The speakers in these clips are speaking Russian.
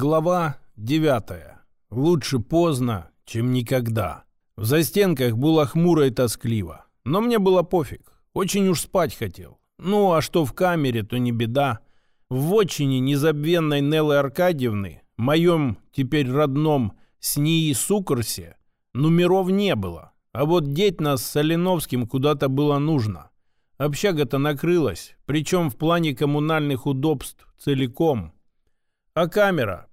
Глава 9. Лучше поздно, чем никогда. В застенках было хмуро и тоскливо. Но мне было пофиг. Очень уж спать хотел. Ну, а что в камере, то не беда. В отчине незабвенной Неллы Аркадьевны, моем теперь родном СНИИ Сукарсе, номеров не было. А вот деть нас с Соленовским куда-то было нужно. Общага-то накрылась, причем в плане коммунальных удобств целиком – а камера?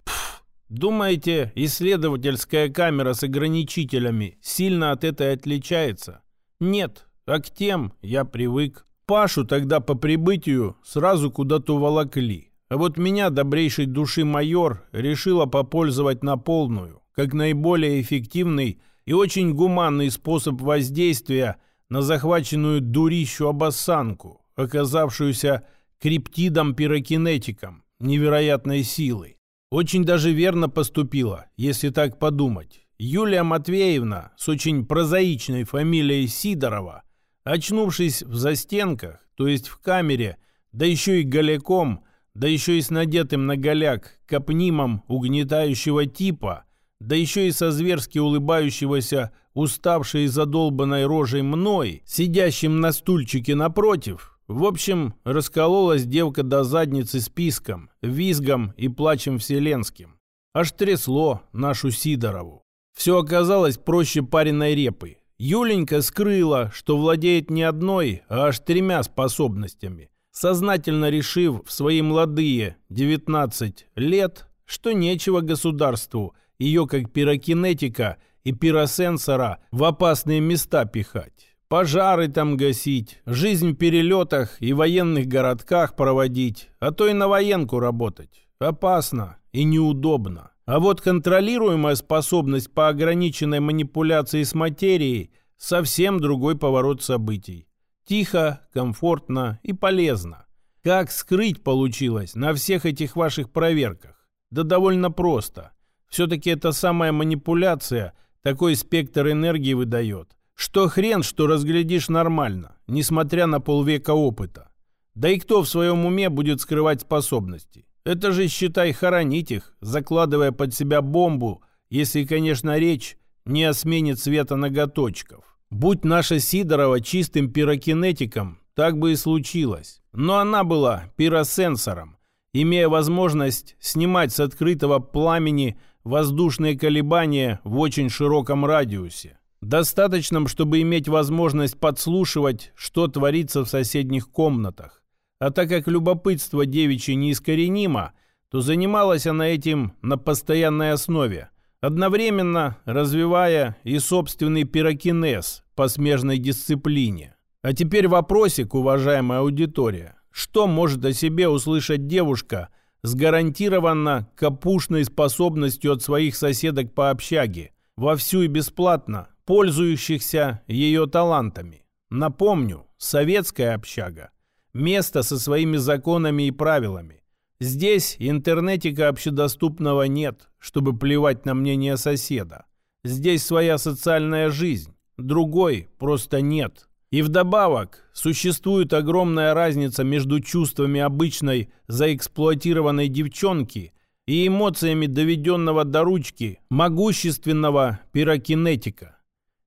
Думаете, исследовательская камера с ограничителями сильно от этой отличается? Нет, а к тем я привык. Пашу тогда по прибытию сразу куда-то волокли. А вот меня, добрейшей души майор, решила попользовать на полную, как наиболее эффективный и очень гуманный способ воздействия на захваченную дурищу-обоссанку, оказавшуюся криптидом-пирокинетиком невероятной силой. Очень даже верно поступила, если так подумать. Юлия Матвеевна с очень прозаичной фамилией Сидорова, очнувшись в застенках, то есть в камере, да еще и голяком, да еще и с надетым на голяк капнимом угнетающего типа, да еще и со зверски улыбающегося, уставшей и задолбанной рожей мной, сидящим на стульчике напротив, в общем, раскололась девка до задницы списком, визгом и плачем вселенским. Аж трясло нашу Сидорову. Все оказалось проще пареной репы. Юленька скрыла, что владеет не одной, а аж тремя способностями, сознательно решив в свои молодые 19 лет, что нечего государству ее как пирокинетика и пиросенсора в опасные места пихать пожары там гасить, жизнь в перелетах и военных городках проводить, а то и на военку работать. Опасно и неудобно. А вот контролируемая способность по ограниченной манипуляции с материей – совсем другой поворот событий. Тихо, комфортно и полезно. Как скрыть получилось на всех этих ваших проверках? Да довольно просто. Все-таки эта самая манипуляция такой спектр энергии выдает, что хрен, что разглядишь нормально, несмотря на полвека опыта. Да и кто в своем уме будет скрывать способности? Это же, считай, хоронить их, закладывая под себя бомбу, если, конечно, речь не о смене цвета ноготочков. Будь наша Сидорова чистым пирокинетиком, так бы и случилось. Но она была пиросенсором, имея возможность снимать с открытого пламени воздушные колебания в очень широком радиусе достаточном, чтобы иметь возможность подслушивать, что творится в соседних комнатах. А так как любопытство девичье неискоренимо, то занималась она этим на постоянной основе, одновременно развивая и собственный пирокинез по смежной дисциплине. А теперь вопросик, уважаемая аудитория. Что может о себе услышать девушка с гарантированно капушной способностью от своих соседок по общаге, вовсю и бесплатно, пользующихся ее талантами. Напомню, советская общага. Место со своими законами и правилами. Здесь интернетика общедоступного нет, чтобы плевать на мнение соседа. Здесь своя социальная жизнь, другой просто нет. И вдобавок существует огромная разница между чувствами обычной заэксплуатированной девчонки и эмоциями доведенного до ручки могущественного пирокинетика.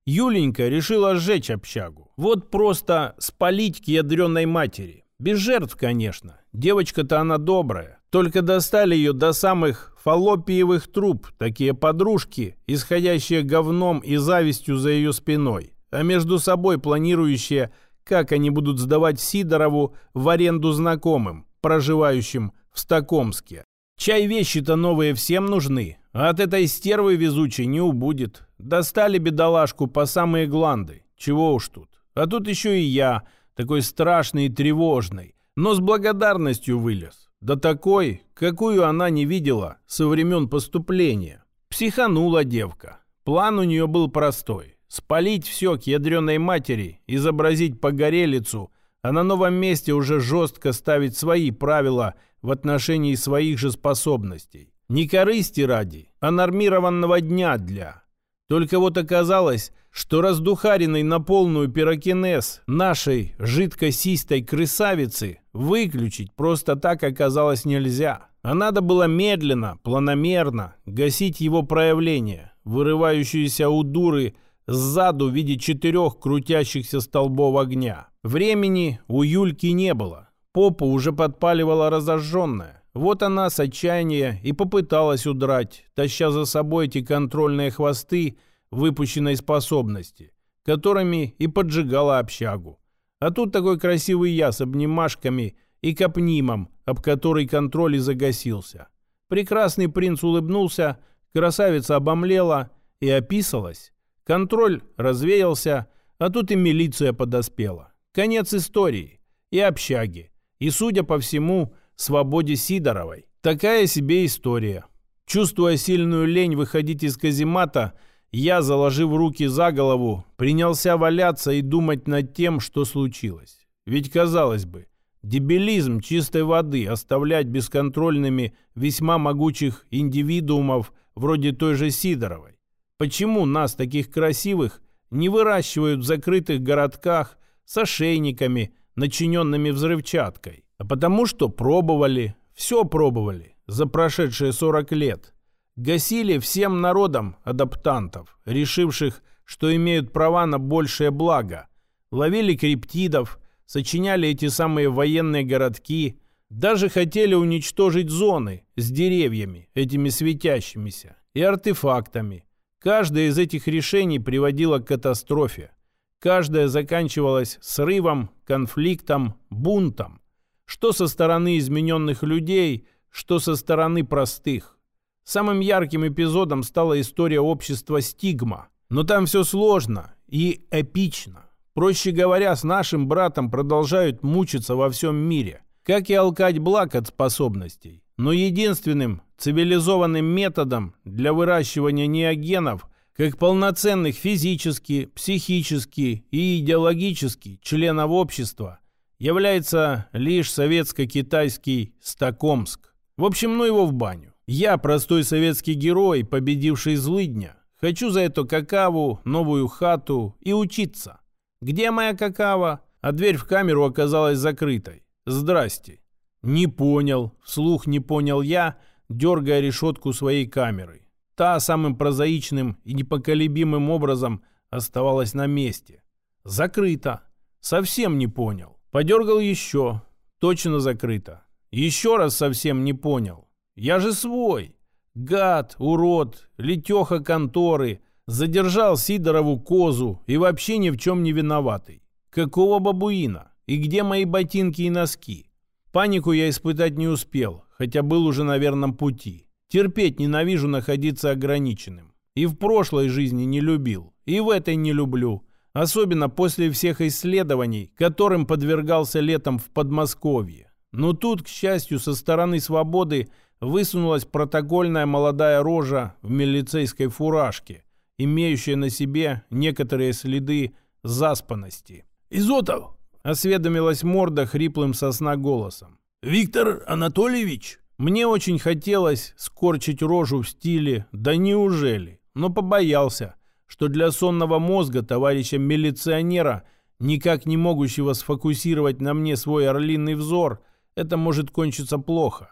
Юленька решила сжечь общагу. Вот просто спалить к ядреной матери. Без жертв, конечно. Девочка-то она добрая. Только достали ее до самых фаллопиевых труб, такие подружки, исходящие говном и завистью за ее спиной, а между собой планирующие, как они будут сдавать Сидорову в аренду знакомым, проживающим в Стокомске. Чай вещи-то новые всем нужны, а от этой стервы везучей не убудет. Достали бедолашку по самые гланды. Чего уж тут. А тут еще и я, такой страшный и тревожный, но с благодарностью вылез. Да такой, какую она не видела со времен поступления. Психанула девка. План у нее был простой. Спалить все к ядреной матери, изобразить погорелицу, а на новом месте уже жестко ставить свои правила в отношении своих же способностей. Не корысти ради, а нормированного дня для. Только вот оказалось, что раздухаренный на полную пирокинез нашей жидкосистой крысавицы выключить просто так оказалось нельзя. А надо было медленно, планомерно гасить его проявление, вырывающиеся у дуры сзаду в виде четырех крутящихся столбов огня. Времени у Юльки не было. Попу уже подпаливала разожженная. Вот она с отчаяния и попыталась удрать, таща за собой эти контрольные хвосты выпущенной способности, которыми и поджигала общагу. А тут такой красивый я с обнимашками и капнимом, об который контроль и загасился. Прекрасный принц улыбнулся, красавица обомлела и описалась. Контроль развеялся, а тут и милиция подоспела. Конец истории. И общаги. И, судя по всему, свободе Сидоровой. Такая себе история. Чувствуя сильную лень выходить из каземата, я, заложив руки за голову, принялся валяться и думать над тем, что случилось. Ведь, казалось бы, дебилизм чистой воды оставлять бесконтрольными весьма могучих индивидуумов вроде той же Сидоровой. Почему нас, таких красивых, не выращивают в закрытых городках с ошейниками, начиненными взрывчаткой? А потому что пробовали, все пробовали за прошедшие 40 лет. Гасили всем народам адаптантов, решивших, что имеют права на большее благо. Ловили криптидов, сочиняли эти самые военные городки, даже хотели уничтожить зоны с деревьями, этими светящимися, и артефактами. Каждое из этих решений приводило к катастрофе. Каждое заканчивалось срывом, конфликтом, бунтом. Что со стороны измененных людей, что со стороны простых. Самым ярким эпизодом стала история общества «Стигма». Но там все сложно и эпично. Проще говоря, с нашим братом продолжают мучиться во всем мире. Как и алкать благ от способностей. Но единственным цивилизованным методом для выращивания неогенов как полноценных физически, психически и идеологически членов общества – является лишь советско-китайский Стокомск. В общем, ну его в баню. Я, простой советский герой, победивший злыдня, хочу за эту какаву, новую хату и учиться. Где моя какава? А дверь в камеру оказалась закрытой. Здрасте. Не понял, вслух не понял я, дергая решетку своей камеры. Та самым прозаичным и непоколебимым образом оставалась на месте. Закрыто. Совсем не понял. Подергал еще. Точно закрыто. Еще раз совсем не понял. Я же свой. Гад, урод, летеха конторы. Задержал Сидорову козу и вообще ни в чем не виноватый. Какого бабуина? И где мои ботинки и носки? Панику я испытать не успел, хотя был уже на верном пути. Терпеть ненавижу находиться ограниченным. И в прошлой жизни не любил, и в этой не люблю. Особенно после всех исследований, которым подвергался летом в Подмосковье. Но тут, к счастью, со стороны свободы высунулась протокольная молодая рожа в милицейской фуражке, имеющая на себе некоторые следы заспанности. «Изотов!» — осведомилась морда хриплым сосна голосом. «Виктор Анатольевич?» Мне очень хотелось скорчить рожу в стиле «Да неужели?», но побоялся, что для сонного мозга товарища-милиционера, никак не могущего сфокусировать на мне свой орлиный взор, это может кончиться плохо.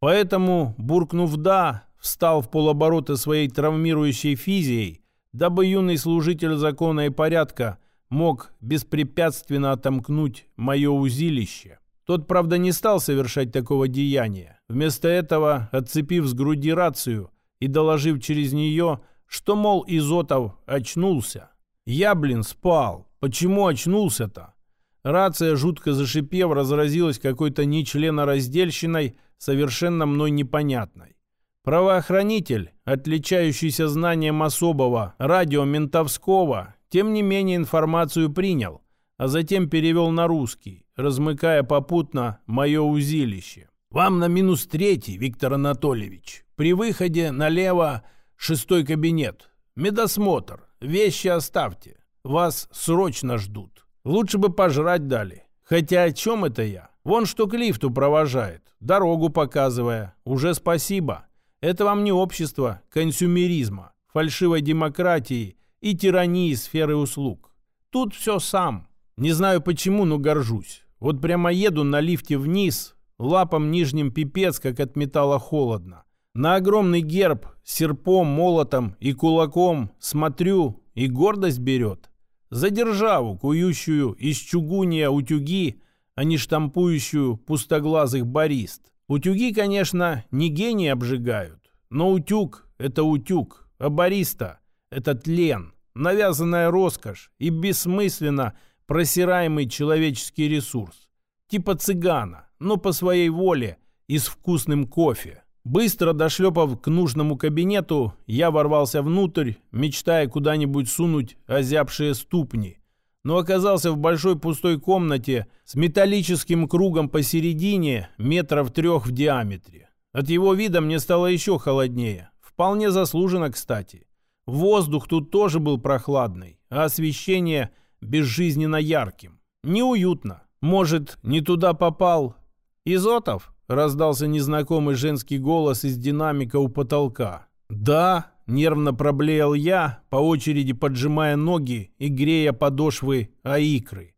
Поэтому, буркнув «да», встал в полоборота своей травмирующей физией, дабы юный служитель закона и порядка мог беспрепятственно отомкнуть мое узилище. Тот, правда, не стал совершать такого деяния. Вместо этого, отцепив с груди рацию и доложив через нее – что, мол, Изотов очнулся. Я, блин, спал. Почему очнулся-то? Рация, жутко зашипев, разразилась какой-то нечленораздельщиной, совершенно мной непонятной. Правоохранитель, отличающийся знанием особого радиоментовского, тем не менее информацию принял, а затем перевел на русский, размыкая попутно мое узилище. «Вам на минус третий, Виктор Анатольевич. При выходе налево Шестой кабинет. Медосмотр. Вещи оставьте. Вас срочно ждут. Лучше бы пожрать дали. Хотя о чем это я? Вон что к лифту провожает, дорогу показывая. Уже спасибо. Это вам не общество консюмеризма, фальшивой демократии и тирании сферы услуг. Тут все сам. Не знаю почему, но горжусь. Вот прямо еду на лифте вниз, Лапам нижним пипец, как от металла холодно. На огромный герб серпом, молотом и кулаком смотрю, и гордость берет. За державу, кующую из чугуния утюги, а не штампующую пустоглазых барист. Утюги, конечно, не гении обжигают, но утюг – это утюг, а бариста – это тлен, навязанная роскошь и бессмысленно просираемый человеческий ресурс. Типа цыгана, но по своей воле и с вкусным кофе. Быстро дошлепав к нужному кабинету, я ворвался внутрь, мечтая куда-нибудь сунуть озябшие ступни. Но оказался в большой пустой комнате с металлическим кругом посередине, метров трех в диаметре. От его вида мне стало еще холоднее. Вполне заслуженно, кстати. Воздух тут тоже был прохладный, а освещение безжизненно ярким. Неуютно. Может, не туда попал? Изотов? Раздался незнакомый женский голос из динамика у потолка. «Да», — нервно проблеял я, по очереди поджимая ноги и грея подошвы о икры.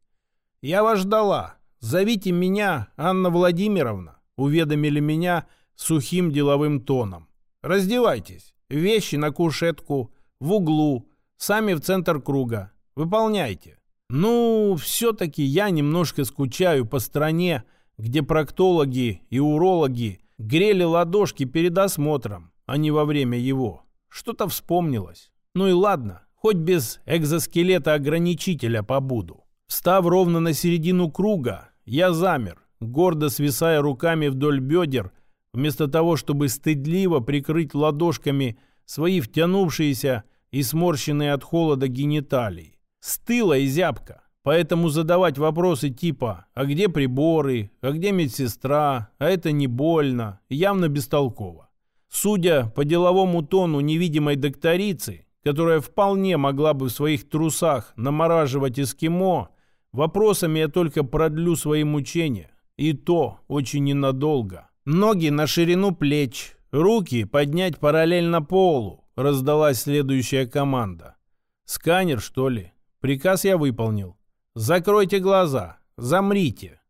«Я вас ждала. Зовите меня, Анна Владимировна», — уведомили меня сухим деловым тоном. «Раздевайтесь. Вещи на кушетку, в углу, сами в центр круга. Выполняйте». «Ну, все-таки я немножко скучаю по стране, — где проктологи и урологи грели ладошки перед осмотром, а не во время его. Что-то вспомнилось. Ну и ладно, хоть без экзоскелета-ограничителя побуду. Встав ровно на середину круга, я замер, гордо свисая руками вдоль бедер, вместо того, чтобы стыдливо прикрыть ладошками свои втянувшиеся и сморщенные от холода гениталии. Стыла и зябко. Поэтому задавать вопросы типа «А где приборы?», «А где медсестра?», «А это не больно?» явно бестолково. Судя по деловому тону невидимой докторицы, которая вполне могла бы в своих трусах намораживать эскимо, вопросами я только продлю свои мучения. И то очень ненадолго. Ноги на ширину плеч, руки поднять параллельно полу, раздалась следующая команда. Сканер, что ли? Приказ я выполнил. Закройте глаза, замрите.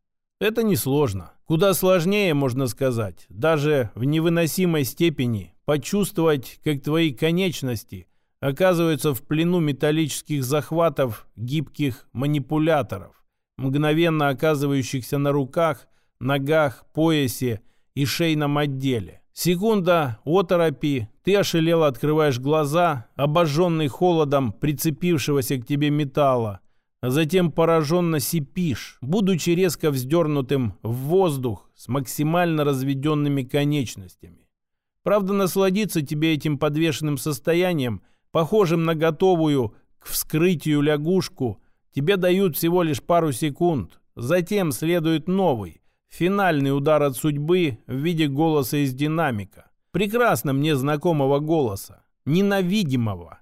Это несложно. Куда сложнее, можно сказать, даже в невыносимой степени почувствовать, как твои конечности оказываются в плену металлических захватов гибких манипуляторов, мгновенно оказывающихся на руках, ногах, поясе и шейном отделе. Секунда оторопи, ты ошалело открываешь глаза, обожженный холодом прицепившегося к тебе металла, а затем пораженно сипишь, будучи резко вздернутым в воздух с максимально разведенными конечностями. Правда, насладиться тебе этим подвешенным состоянием, похожим на готовую к вскрытию лягушку, тебе дают всего лишь пару секунд. Затем следует новый, финальный удар от судьбы в виде голоса из динамика. Прекрасно мне знакомого голоса, ненавидимого.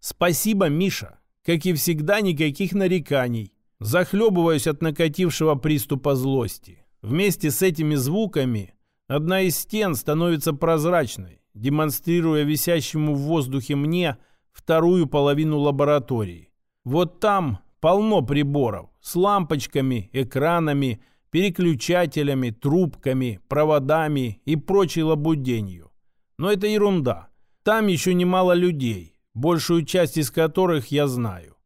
Спасибо, Миша. Как и всегда, никаких нареканий. Захлебываюсь от накатившего приступа злости. Вместе с этими звуками одна из стен становится прозрачной, демонстрируя висящему в воздухе мне вторую половину лаборатории. Вот там полно приборов с лампочками, экранами, переключателями, трубками, проводами и прочей лабуденью. Но это ерунда. Там еще немало людей большую часть из которых я знаю.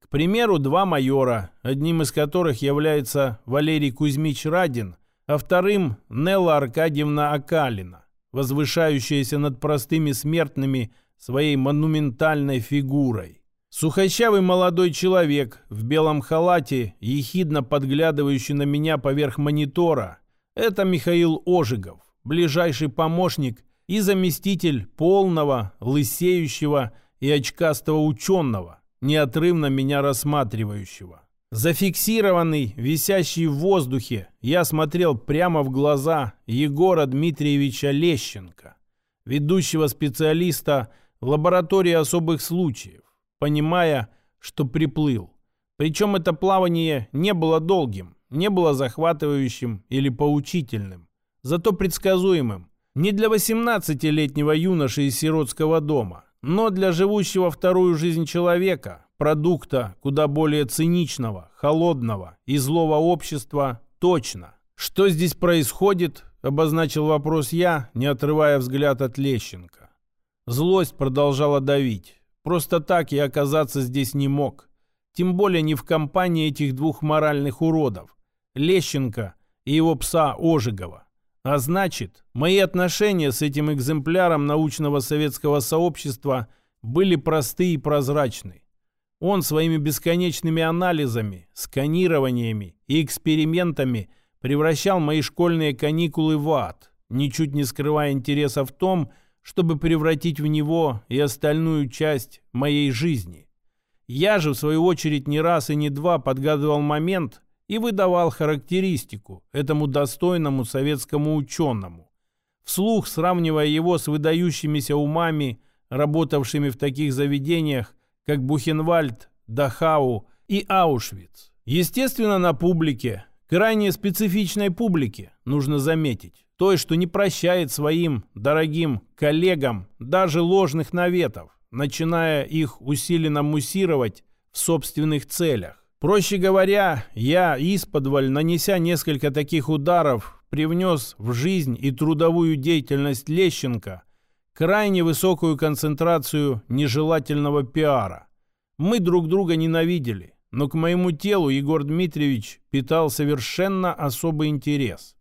К примеру, два майора, одним из которых является Валерий Кузьмич Радин, а вторым Нелла Аркадьевна Акалина, возвышающаяся над простыми смертными своей монументальной фигурой. Сухощавый молодой человек в белом халате, ехидно подглядывающий на меня поверх монитора, это Михаил Ожегов, ближайший помощник и заместитель полного, лысеющего, и очкастого ученого, неотрывно меня рассматривающего. Зафиксированный, висящий в воздухе, я смотрел прямо в глаза Егора Дмитриевича Лещенко, ведущего специалиста лаборатории особых случаев, понимая, что приплыл. Причем это плавание не было долгим, не было захватывающим или поучительным, зато предсказуемым. Не для 18-летнего юноши из сиротского дома, но для живущего вторую жизнь человека, продукта куда более циничного, холодного и злого общества, точно. «Что здесь происходит?» — обозначил вопрос я, не отрывая взгляд от Лещенко. Злость продолжала давить. Просто так я оказаться здесь не мог. Тем более не в компании этих двух моральных уродов. Лещенко и его пса Ожегова. А значит, мои отношения с этим экземпляром научного советского сообщества были просты и прозрачны. Он своими бесконечными анализами, сканированиями и экспериментами превращал мои школьные каникулы в ад, ничуть не скрывая интереса в том, чтобы превратить в него и остальную часть моей жизни. Я же, в свою очередь, не раз и не два подгадывал момент и выдавал характеристику этому достойному советскому ученому, вслух сравнивая его с выдающимися умами, работавшими в таких заведениях, как Бухенвальд, Дахау и Аушвиц. Естественно, на публике, крайне специфичной публике, нужно заметить, той, что не прощает своим дорогим коллегам даже ложных наветов, начиная их усиленно муссировать в собственных целях. Проще говоря, я исподволь, нанеся несколько таких ударов, привнес в жизнь и трудовую деятельность Лещенко крайне высокую концентрацию нежелательного пиара. Мы друг друга ненавидели, но к моему телу Егор Дмитриевич питал совершенно особый интерес.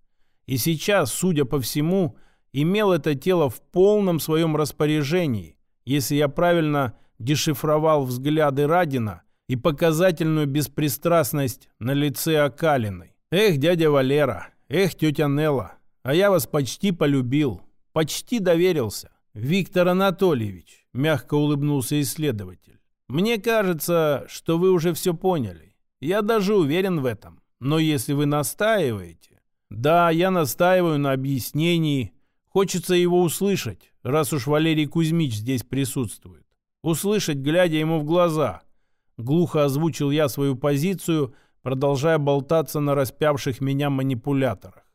И сейчас, судя по всему, имел это тело в полном своем распоряжении, если я правильно дешифровал взгляды Радина и показательную беспристрастность на лице Акалиной. Эх, дядя Валера, эх, тетя Нелла, а я вас почти полюбил, почти доверился. «Виктор Анатольевич», — мягко улыбнулся исследователь, «мне кажется, что вы уже все поняли. Я даже уверен в этом. Но если вы настаиваете...» «Да, я настаиваю на объяснении. Хочется его услышать, раз уж Валерий Кузьмич здесь присутствует. Услышать, глядя ему в глаза». Глухо озвучил я свою позицию, продолжая болтаться на распявших меня манипуляторах.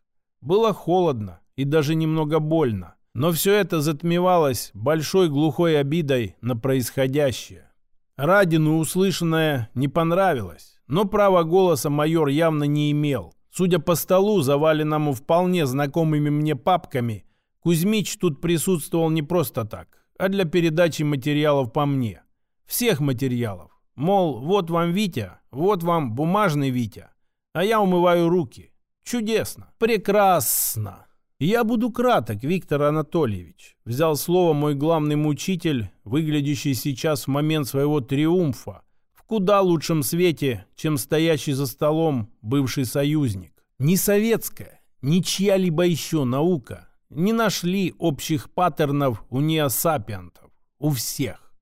Было холодно и даже немного больно. Но все это затмевалось большой глухой обидой на происходящее. Радину услышанное не понравилось, но права голоса майор явно не имел. Судя по столу, заваленному вполне знакомыми мне папками, Кузьмич тут присутствовал не просто так, а для передачи материалов по мне. Всех материалов. Мол, вот вам Витя, вот вам бумажный Витя, а я умываю руки. Чудесно. Прекрасно. «Я буду краток, Виктор Анатольевич», — взял слово мой главный мучитель, выглядящий сейчас в момент своего триумфа, в куда лучшем свете, чем стоящий за столом бывший союзник. Ни советская, ни чья-либо еще наука не нашли общих паттернов у неосапиантов, у всех.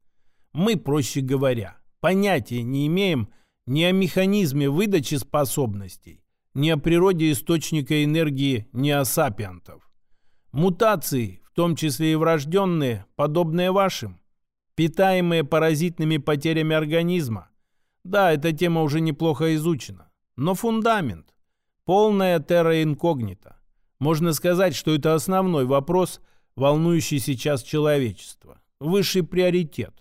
Мы, проще говоря, понятия не имеем ни о механизме выдачи способностей, ни о природе источника энергии неосапиантов. Мутации, в том числе и врожденные, подобные вашим, питаемые паразитными потерями организма. Да, эта тема уже неплохо изучена. Но фундамент. Полная терра инкогнита. Можно сказать, что это основной вопрос, волнующий сейчас человечество. Высший приоритет.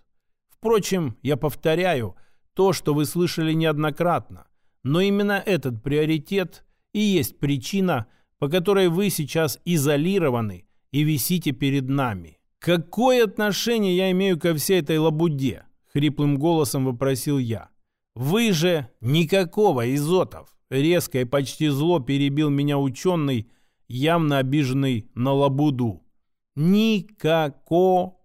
Впрочем, я повторяю то, что вы слышали неоднократно. Но именно этот приоритет и есть причина, по которой вы сейчас изолированы и висите перед нами. «Какое отношение я имею ко всей этой лабуде?» — хриплым голосом вопросил я. «Вы же никакого, Изотов!» — резко и почти зло перебил меня ученый, явно обиженный на лабуду. «Никакого!»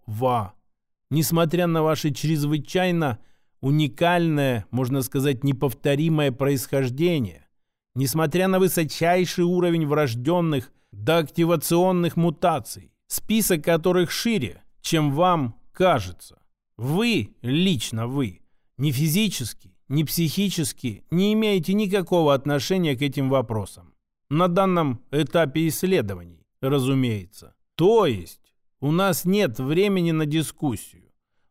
Несмотря на ваши чрезвычайно уникальное, можно сказать, неповторимое происхождение, несмотря на высочайший уровень врожденных до активационных мутаций, список которых шире, чем вам кажется. Вы, лично вы, ни физически, ни психически не имеете никакого отношения к этим вопросам. На данном этапе исследований, разумеется. То есть у нас нет времени на дискуссию.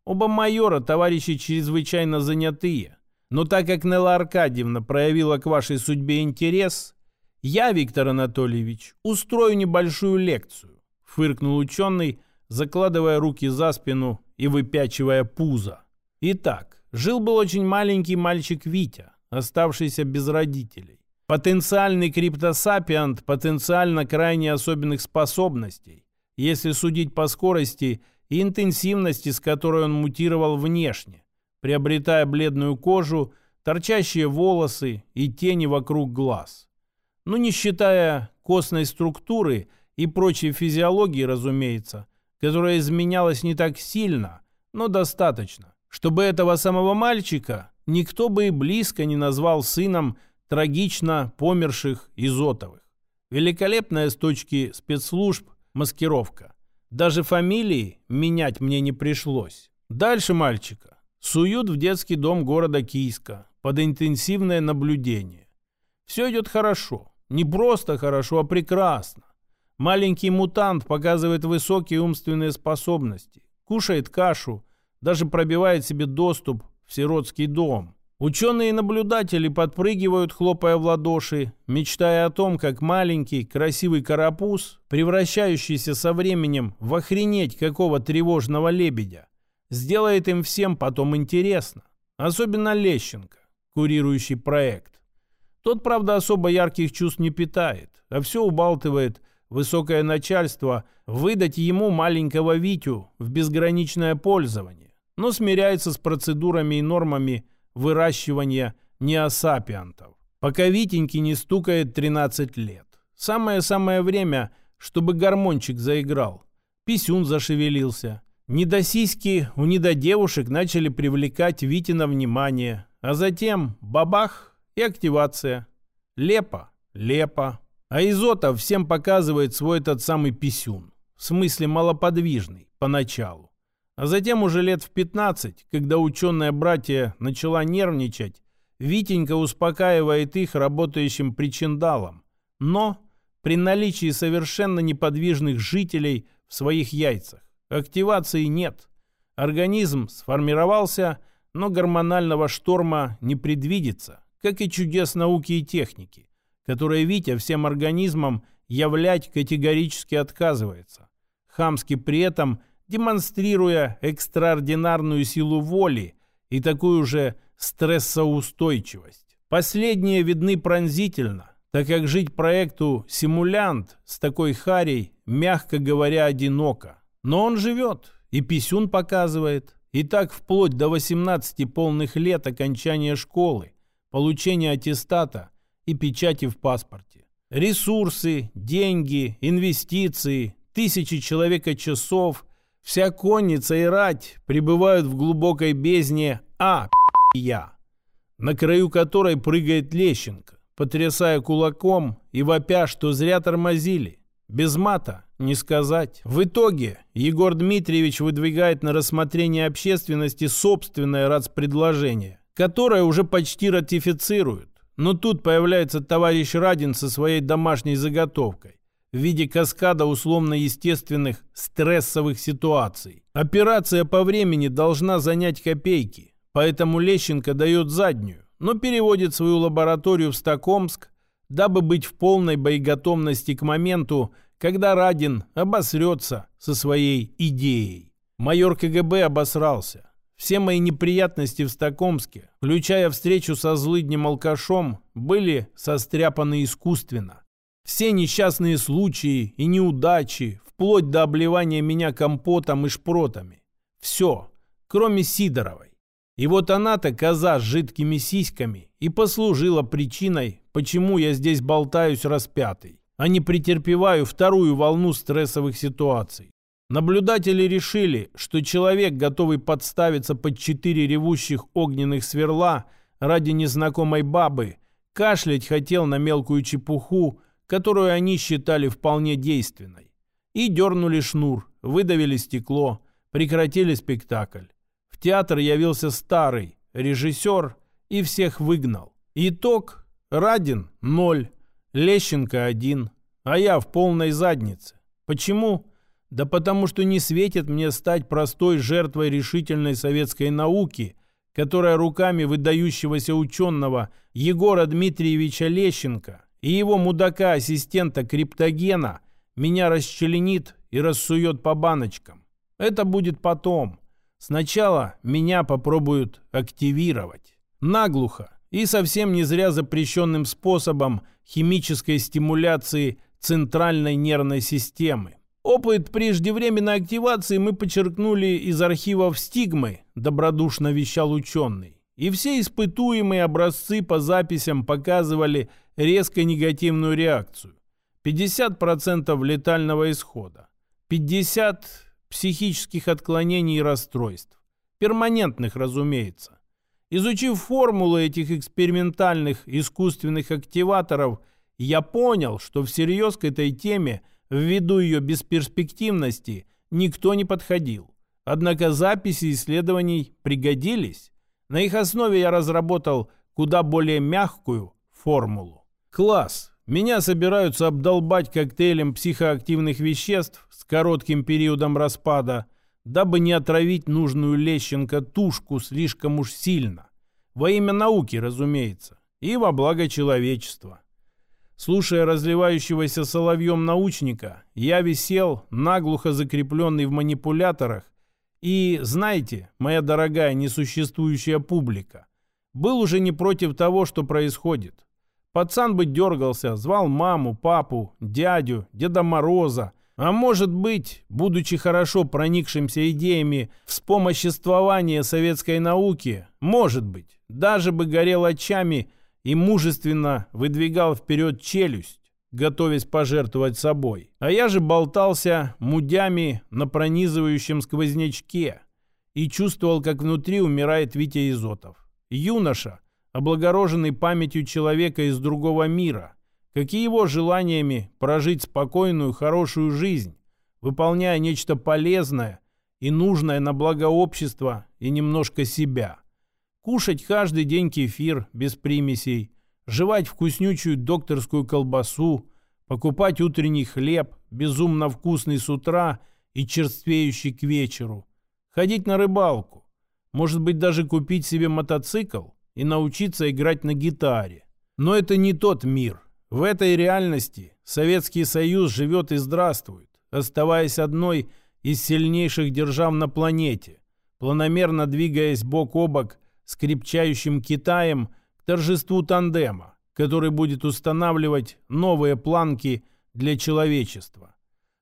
Оба майора товарищи чрезвычайно занятые. Но так как Нелла Аркадьевна проявила к вашей судьбе интерес, я, Виктор Анатольевич, устрою небольшую лекцию, фыркнул ученый, закладывая руки за спину и выпячивая пузо. Итак, жил-был очень маленький мальчик Витя, оставшийся без родителей. Потенциальный криптосапиант потенциально крайне особенных способностей, если судить по скорости и интенсивности, с которой он мутировал внешне, приобретая бледную кожу, торчащие волосы и тени вокруг глаз. Ну, не считая костной структуры и прочей физиологии, разумеется, которая изменялась не так сильно, но достаточно, чтобы этого самого мальчика никто бы и близко не назвал сыном трагично померших Изотовых. Великолепная с точки спецслужб маскировка. Даже фамилии менять мне не пришлось. Дальше мальчика суют в детский дом города Кийска под интенсивное наблюдение. Все идет хорошо. Не просто хорошо, а прекрасно. Маленький мутант показывает высокие умственные способности, кушает кашу, даже пробивает себе доступ в сиротский дом. Ученые и наблюдатели подпрыгивают, хлопая в ладоши, мечтая о том, как маленький, красивый карапуз, превращающийся со временем в охренеть какого тревожного лебедя, сделает им всем потом интересно. Особенно Лещенко, курирующий проект. Тот, правда, особо ярких чувств не питает, а все убалтывает – высокое начальство выдать ему маленького Витю в безграничное пользование, но смиряется с процедурами и нормами выращивания неосапиантов. Пока Витеньке не стукает 13 лет. Самое-самое время, чтобы гармончик заиграл. Писюн зашевелился. Недосиськи у недодевушек начали привлекать Витина внимание, а затем бабах и активация. Лепо, лепо, а Изотов всем показывает свой этот самый писюн. В смысле малоподвижный, поначалу. А затем уже лет в 15, когда ученая братья начала нервничать, Витенька успокаивает их работающим причиндалом. Но при наличии совершенно неподвижных жителей в своих яйцах. Активации нет. Организм сформировался, но гормонального шторма не предвидится, как и чудес науки и техники которое Витя всем организмом являть категорически отказывается, хамски при этом демонстрируя экстраординарную силу воли и такую же стрессоустойчивость. Последние видны пронзительно, так как жить проекту «Симулянт» с такой харей, мягко говоря, одиноко. Но он живет, и писюн показывает, и так вплоть до 18 полных лет окончания школы, получения аттестата и печати в паспорте. Ресурсы, деньги, инвестиции, тысячи человека часов, вся конница и рать пребывают в глубокой бездне «А, я», на краю которой прыгает Лещенко, потрясая кулаком и вопя, что зря тормозили. Без мата не сказать. В итоге Егор Дмитриевич выдвигает на рассмотрение общественности собственное РАЦ-предложение, которое уже почти ратифицируют. Но тут появляется товарищ Радин со своей домашней заготовкой в виде каскада условно-естественных стрессовых ситуаций. Операция по времени должна занять копейки, поэтому Лещенко дает заднюю, но переводит свою лабораторию в Стокомск, дабы быть в полной боеготовности к моменту, когда Радин обосрется со своей идеей. Майор КГБ обосрался. Все мои неприятности в Стокомске, включая встречу со злыднем алкашом, были состряпаны искусственно. Все несчастные случаи и неудачи, вплоть до обливания меня компотом и шпротами. Все, кроме Сидоровой. И вот она-то, коза с жидкими сиськами, и послужила причиной, почему я здесь болтаюсь распятый, а не претерпеваю вторую волну стрессовых ситуаций. Наблюдатели решили, что человек, готовый подставиться под четыре ревущих огненных сверла ради незнакомой бабы, кашлять хотел на мелкую чепуху, которую они считали вполне действенной. И дернули шнур, выдавили стекло, прекратили спектакль. В театр явился старый режиссер и всех выгнал. Итог – Радин – ноль, Лещенко – один, а я в полной заднице. Почему? Да потому что не светит мне стать простой жертвой решительной советской науки, которая руками выдающегося ученого Егора Дмитриевича Лещенко и его мудака-ассистента Криптогена меня расчленит и рассует по баночкам. Это будет потом. Сначала меня попробуют активировать. Наглухо И совсем не зря запрещенным способом химической стимуляции центральной нервной системы. Опыт преждевременной активации мы подчеркнули из архивов стигмы, добродушно вещал ученый. И все испытуемые образцы по записям показывали резко негативную реакцию. 50% летального исхода, 50% психических отклонений и расстройств. Перманентных, разумеется. Изучив формулы этих экспериментальных искусственных активаторов, я понял, что всерьез к этой теме, ввиду ее бесперспективности, никто не подходил. Однако записи исследований пригодились. На их основе я разработал куда более мягкую формулу. Класс. Меня собираются обдолбать коктейлем психоактивных веществ с коротким периодом распада, дабы не отравить нужную Лещенко тушку слишком уж сильно. Во имя науки, разумеется, и во благо человечества. Слушая разливающегося соловьем научника, я висел, наглухо закрепленный в манипуляторах, и, знаете, моя дорогая несуществующая публика, был уже не против того, что происходит. Пацан бы дергался, звал маму, папу, дядю, Деда Мороза. А может быть, будучи хорошо проникшимся идеями вспомоществования советской науки, может быть, даже бы горел очами и мужественно выдвигал вперед челюсть, готовясь пожертвовать собой. А я же болтался мудями на пронизывающем сквознячке и чувствовал, как внутри умирает Витя Изотов. Юноша, облагороженный памятью человека из другого мира, как и его желаниями прожить спокойную, хорошую жизнь, выполняя нечто полезное и нужное на благо общества и немножко себя. Кушать каждый день кефир без примесей, жевать вкуснючую докторскую колбасу, покупать утренний хлеб, безумно вкусный с утра и черствеющий к вечеру, ходить на рыбалку, может быть даже купить себе мотоцикл – и научиться играть на гитаре. Но это не тот мир. В этой реальности Советский Союз живет и здравствует, оставаясь одной из сильнейших держав на планете, планомерно двигаясь бок о бок с крепчающим Китаем к торжеству тандема, который будет устанавливать новые планки для человечества.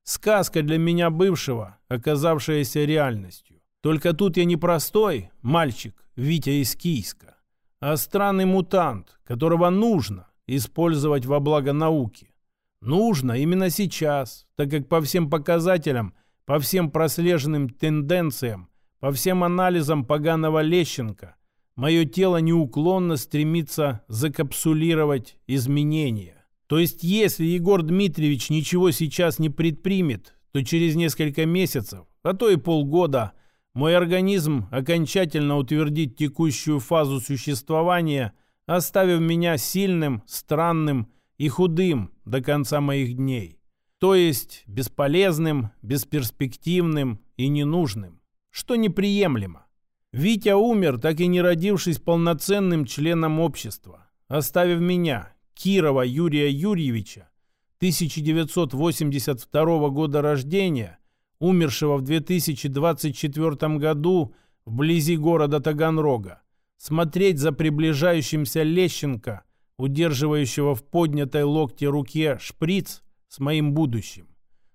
Сказка для меня бывшего, оказавшаяся реальностью. Только тут я не простой мальчик Витя из Кийска, а странный мутант, которого нужно использовать во благо науки. Нужно именно сейчас, так как по всем показателям, по всем прослеженным тенденциям, по всем анализам поганого Лещенко, мое тело неуклонно стремится закапсулировать изменения. То есть, если Егор Дмитриевич ничего сейчас не предпримет, то через несколько месяцев, а то и полгода – мой организм окончательно утвердит текущую фазу существования, оставив меня сильным, странным и худым до конца моих дней. То есть бесполезным, бесперспективным и ненужным, что неприемлемо. Витя умер, так и не родившись полноценным членом общества, оставив меня, Кирова Юрия Юрьевича, 1982 года рождения, умершего в 2024 году вблизи города Таганрога, смотреть за приближающимся Лещенко, удерживающего в поднятой локте руке шприц с моим будущим.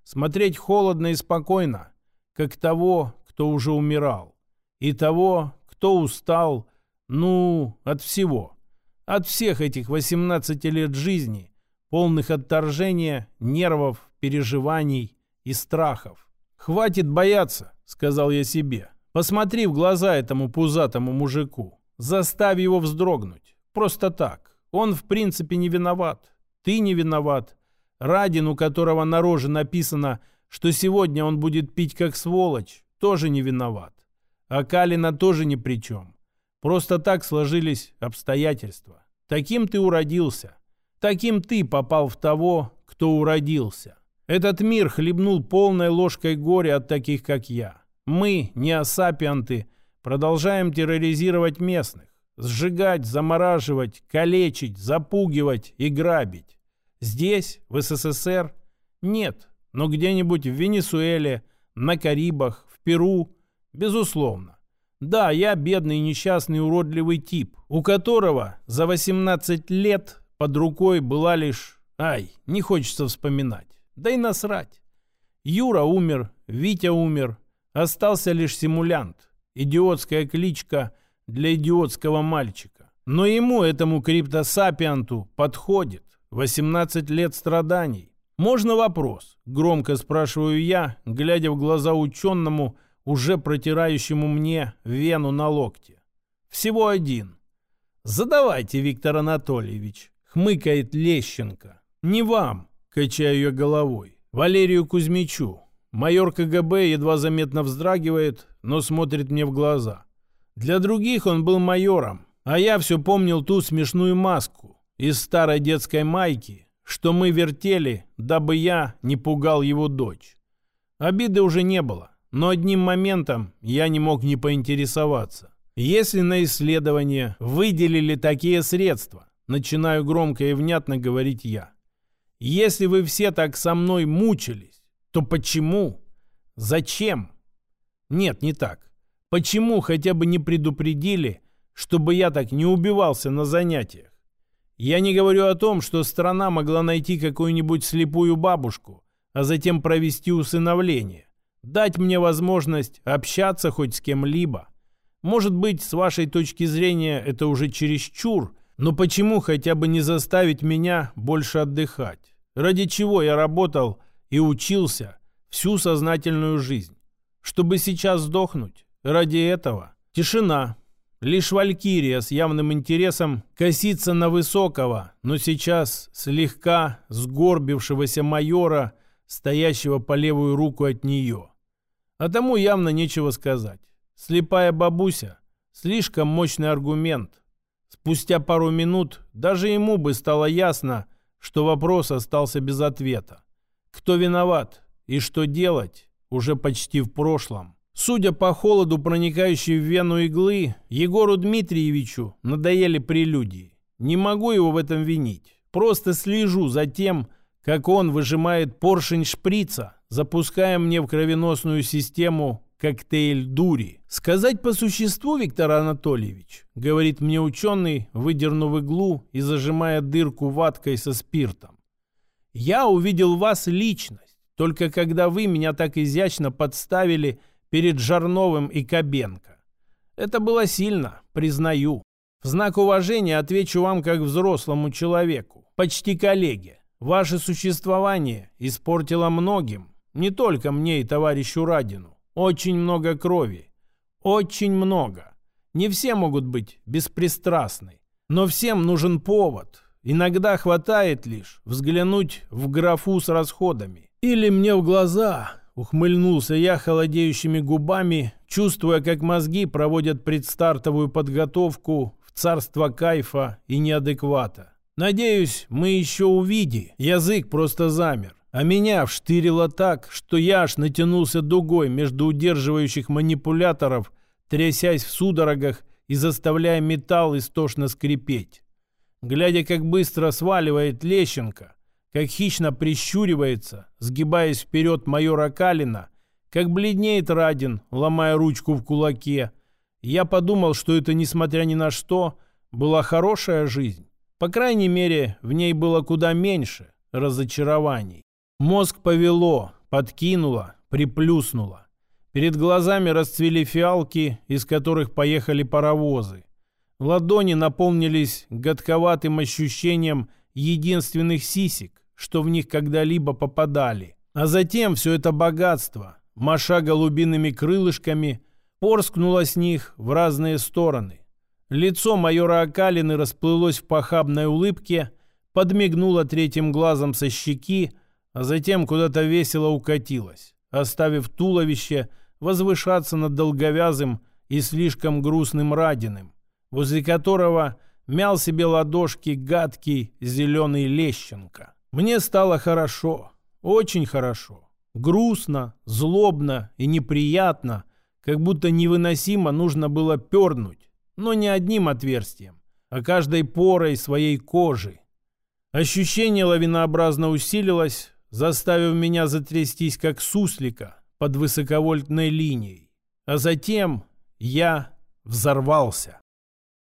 Смотреть холодно и спокойно, как того, кто уже умирал, и того, кто устал, ну, от всего, от всех этих 18 лет жизни, полных отторжения, нервов, переживаний и страхов. «Хватит бояться», — сказал я себе. «Посмотри в глаза этому пузатому мужику. Заставь его вздрогнуть. Просто так. Он в принципе не виноват. Ты не виноват. Радин, у которого на роже написано, что сегодня он будет пить как сволочь, тоже не виноват. А Калина тоже ни при чем. Просто так сложились обстоятельства. Таким ты уродился. Таким ты попал в того, кто уродился. Этот мир хлебнул полной ложкой горя от таких, как я. Мы, неосапианты, продолжаем терроризировать местных. Сжигать, замораживать, калечить, запугивать и грабить. Здесь, в СССР, нет. Но где-нибудь в Венесуэле, на Карибах, в Перу, безусловно. Да, я бедный, несчастный, уродливый тип, у которого за 18 лет под рукой была лишь... Ай, не хочется вспоминать. Да и насрать. Юра умер, Витя умер. Остался лишь симулянт. Идиотская кличка для идиотского мальчика. Но ему, этому криптосапианту, подходит. 18 лет страданий. «Можно вопрос?» – громко спрашиваю я, глядя в глаза ученому, уже протирающему мне вену на локте. «Всего один». «Задавайте, Виктор Анатольевич», – хмыкает Лещенко. «Не вам», – качаю я головой. «Валерию Кузьмичу». Майор КГБ едва заметно вздрагивает, но смотрит мне в глаза. Для других он был майором, а я все помнил ту смешную маску из старой детской майки, что мы вертели, дабы я не пугал его дочь. Обиды уже не было, но одним моментом я не мог не поинтересоваться. Если на исследование выделили такие средства, начинаю громко и внятно говорить я. Если вы все так со мной мучились, то почему? Зачем? Нет, не так. Почему хотя бы не предупредили, чтобы я так не убивался на занятиях? Я не говорю о том, что страна могла найти какую-нибудь слепую бабушку, а затем провести усыновление. Дать мне возможность общаться хоть с кем-либо. Может быть, с вашей точки зрения это уже чересчур, но почему хотя бы не заставить меня больше отдыхать? Ради чего я работал и учился всю сознательную жизнь? Чтобы сейчас сдохнуть? Ради этого? Тишина. Лишь Валькирия с явным интересом косится на высокого, но сейчас слегка сгорбившегося майора, стоящего по левую руку от нее. А тому явно нечего сказать. Слепая бабуся – слишком мощный аргумент. Спустя пару минут даже ему бы стало ясно, что вопрос остался без ответа. Кто виноват и что делать уже почти в прошлом. Судя по холоду, проникающей в вену иглы, Егору Дмитриевичу надоели прелюдии. Не могу его в этом винить. Просто слежу за тем, как он выжимает поршень шприца, запуская мне в кровеносную систему коктейль дури. «Сказать по существу, Виктор Анатольевич», — говорит мне ученый, выдернув иглу и зажимая дырку ваткой со спиртом. «Я увидел вас личность, только когда вы меня так изящно подставили — перед Жарновым и Кабенко. Это было сильно, признаю. В знак уважения отвечу вам как взрослому человеку, почти коллеге. Ваше существование испортило многим, не только мне и товарищу Радину. Очень много крови. Очень много. Не все могут быть беспристрастны. Но всем нужен повод. Иногда хватает лишь взглянуть в графу с расходами. Или мне в глаза Ухмыльнулся я холодеющими губами, чувствуя, как мозги проводят предстартовую подготовку в царство кайфа и неадеквата. Надеюсь, мы еще увидим. Язык просто замер. А меня вштырило так, что я аж натянулся дугой между удерживающих манипуляторов, трясясь в судорогах и заставляя металл истошно скрипеть. Глядя, как быстро сваливает Лещенко, как хищно прищуривается, сгибаясь вперед майора Калина, как бледнеет Радин, ломая ручку в кулаке. Я подумал, что это, несмотря ни на что, была хорошая жизнь. По крайней мере, в ней было куда меньше разочарований. Мозг повело, подкинуло, приплюснуло. Перед глазами расцвели фиалки, из которых поехали паровозы. Ладони наполнились гадковатым ощущением единственных сисек, что в них когда-либо попадали. А затем все это богатство, маша голубиными крылышками, порскнуло с них в разные стороны. Лицо майора Акалины расплылось в похабной улыбке, подмигнуло третьим глазом со щеки, а затем куда-то весело укатилось, оставив туловище возвышаться над долговязым и слишком грустным Радиным, возле которого мял себе ладошки гадкий зеленый Лещенко. Мне стало хорошо, очень хорошо. Грустно, злобно и неприятно, как будто невыносимо нужно было пернуть, но не одним отверстием, а каждой порой своей кожи. Ощущение лавинообразно усилилось, заставив меня затрястись, как суслика под высоковольтной линией. А затем Я взорвался.